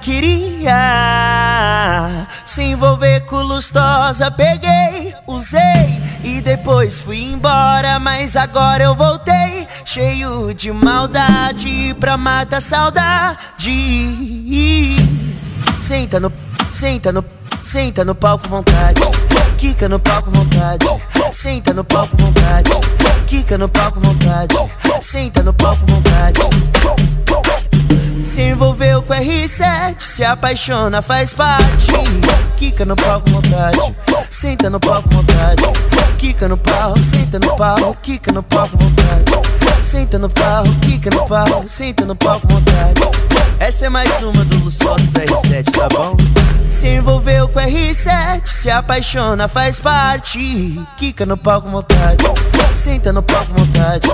Queria se envolver com lustosa, peguei, usei e depois fui embora, mas agora eu voltei cheio de maldade pra matar saudade. Senta no, senta no, senta no palco vontade, quica no palco vontade, senta no palco vontade, quica no palco vontade, senta no palco vontade. Envolveu com R7, se apaixona, faz parte. Quica no palco vontade, senta no palco vontade. Quica no pau, senta no pau, quica no palco vontade. Senta no pau, quica no pau, senta no palco vontade. Essa é mais uma do Luçoso da R7, tá bom? Se envolveu com R7, se apaixona, faz parte. Quica no palco vontade, senta no palco vontade.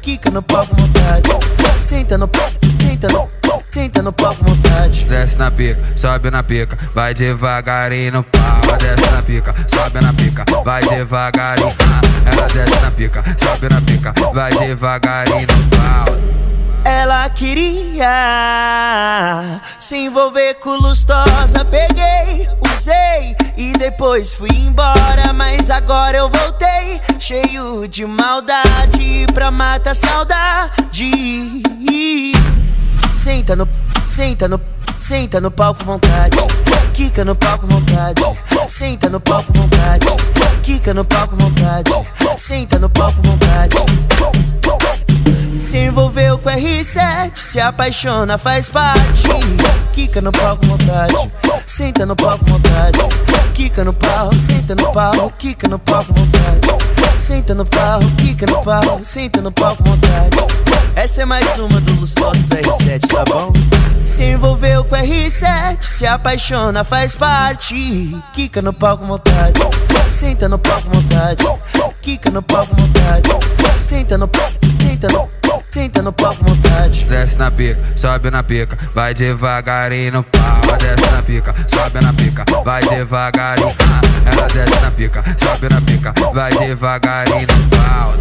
Quica no palco vontade, senta no palco, senta no Senta no vontade. Desce na pica, sobe na pica, vai devagarinho no pau. Desce na pica, sobe na pica, vai devagarinho. Ela desce na pica, sobe na pica, vai devagarinho no pau. Ela queria se envolver com lustosa, peguei, usei e depois fui embora, mas agora eu voltei cheio de maldade pra matar saudade. Senta no, senta no, senta no palco vontade. Quica no palco vontade. Senta no palco vontade. Quica no palco vontade. Senta no palco vontade. Se envolveu com R7, se apaixona, faz parte. Quica no palco vontade. Senta no palco vontade. Quica no pau, senta no pau, quica no palco vontade. Senta no pau, quica no pau, senta no palco vontade. Essa é mais uma do Luçoso da se apaixona, faz parte. Quica no palco vontade, senta no palco vontade. Quica no palco vontade, senta no palco, senta no Senta no palco vontade. Desce na pica, sobe na pica, vai devagarinho no pau. Desce na pica, sobe na pica, vai devagarinho. Ela desce na pica, sobe na pica, vai devagarinho no pau.